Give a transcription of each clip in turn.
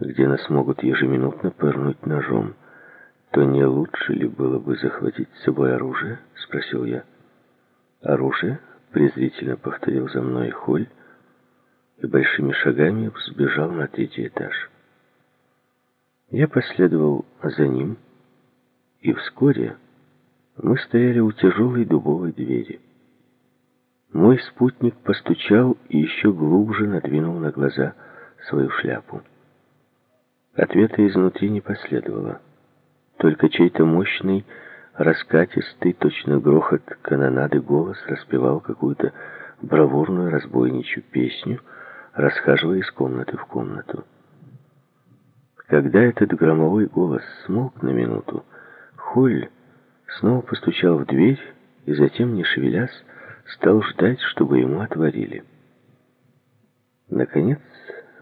где нас могут ежеминутно пырнуть ножом, то не лучше ли было бы захватить с собой оружие?» — спросил я. «Оружие?» — презрительно повторил за мной Холь и большими шагами взбежал на третий этаж. Я последовал за ним, и вскоре мы стояли у тяжелой дубовой двери. Мой спутник постучал и еще глубже надвинул на глаза свою шляпу. Ответа изнутри не последовало. Только чей-то мощный, раскатистый, точно грохот канонады голос распевал какую-то бравурную разбойничью песню, расхаживая из комнаты в комнату. Когда этот громовой голос смолк на минуту, Холь снова постучал в дверь и затем, не шевелясь, стал ждать, чтобы ему отворили. Наконец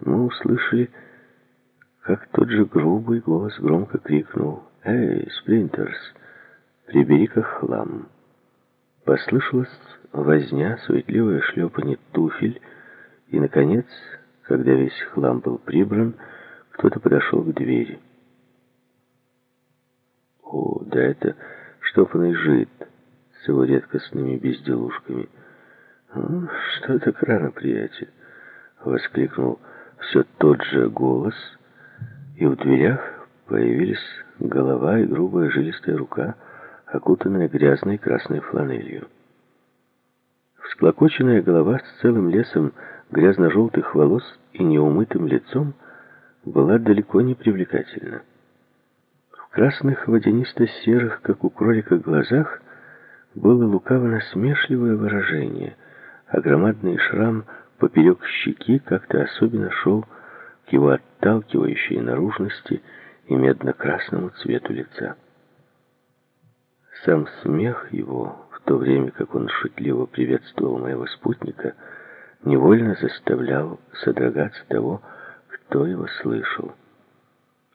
мы услышали, как тот же грубый голос громко крикнул «Эй, Сплинтерс, прибери-ка хлам!» Послышалась возня, суетливое шлепанье туфель, и, наконец, когда весь хлам был прибран, кто-то подошел к двери. О, да это штопанный жид с его редкостными безделушками. «Ну, что так рано, приятель?» — воскликнул все тот же голос, и в дверях появились голова и грубая жилистая рука, окутанная грязной красной фланелью. Всклокоченная голова с целым лесом грязно-желтых волос и неумытым лицом была далеко не привлекательна. В красных водянисто-серых, как у кролика, глазах было лукаво-насмешливое выражение, а громадный шрам поперек щеки как-то особенно шел к его отталкивающей наружности и медно-красному цвету лица. Сам смех его, в то время как он шутливо приветствовал моего спутника, невольно заставлял содрогаться того, кто его слышал.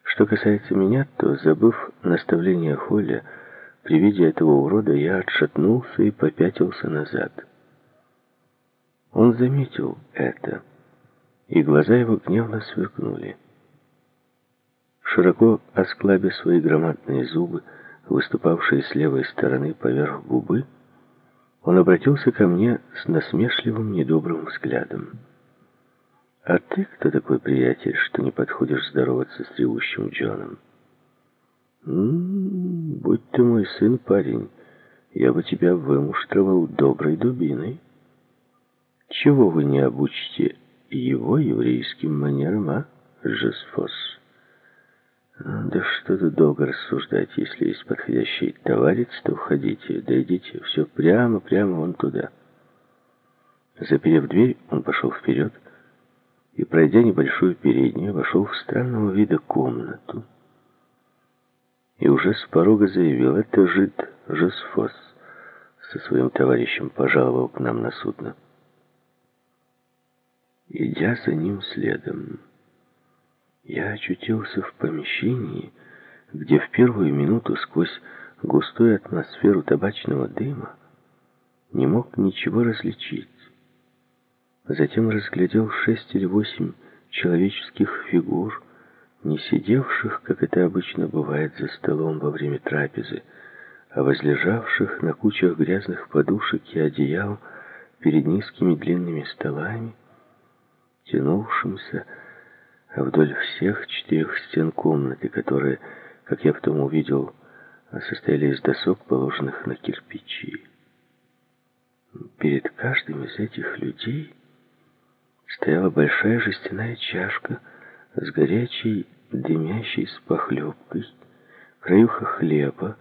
Что касается меня, то, забыв наставление Холля, при виде этого урода я отшатнулся и попятился назад. Он заметил это, и глаза его гневно сверкнули. Широко осклабя свои громадные зубы, выступавшие с левой стороны поверх губы, он обратился ко мне с насмешливым недобрым взглядом. «А ты кто такой, приятель, что не подходишь здороваться с ревущим Джоном?» М -м, «Будь ты мой сын, парень, я бы тебя вымуштровал доброй дубиной. Чего вы не обучите его еврейским манерам, а, Жесфос?» «Да что тут долго рассуждать, если есть подходящий товарищ, то входите, да все прямо, прямо вон туда». Заперев дверь, он пошел вперед, и, пройдя небольшую переднюю, вошел в странного вида комнату. И уже с порога заявил, это жид Жосфос со своим товарищем пожаловал к нам на судно. Идя за ним следом, я очутился в помещении, где в первую минуту сквозь густую атмосферу табачного дыма не мог ничего различить. Затем разглядел шесть или восемь человеческих фигур, не сидевших, как это обычно бывает за столом во время трапезы, а возлежавших на кучах грязных подушек и одеял перед низкими длинными столами, тянувшимся вдоль всех четырех стен комнаты, которые, как я потом увидел, состояли из досок, положенных на кирпичи. Перед каждым из этих людей стояла большая жестяная чашка с горячей, дымящей похлебкой, краюха хлеба,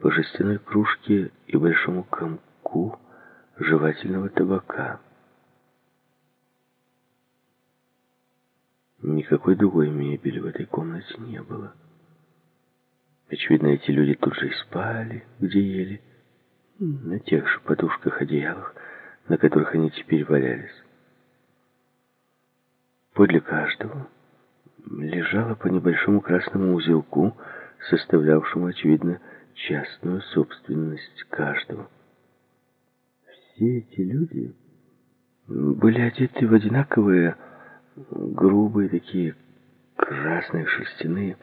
по жестяной кружке и большому комку жевательного табака. Никакой другой мебели в этой комнате не было. Очевидно, эти люди тут же и спали, где ели, на тех же подушках-одеялах, на которых они теперь валялись. Подле каждого лежало по небольшому красному узелку, составлявшему, очевидно, частную собственность каждого. Все эти люди были одеты в одинаковые грубые такие красные шерстяные,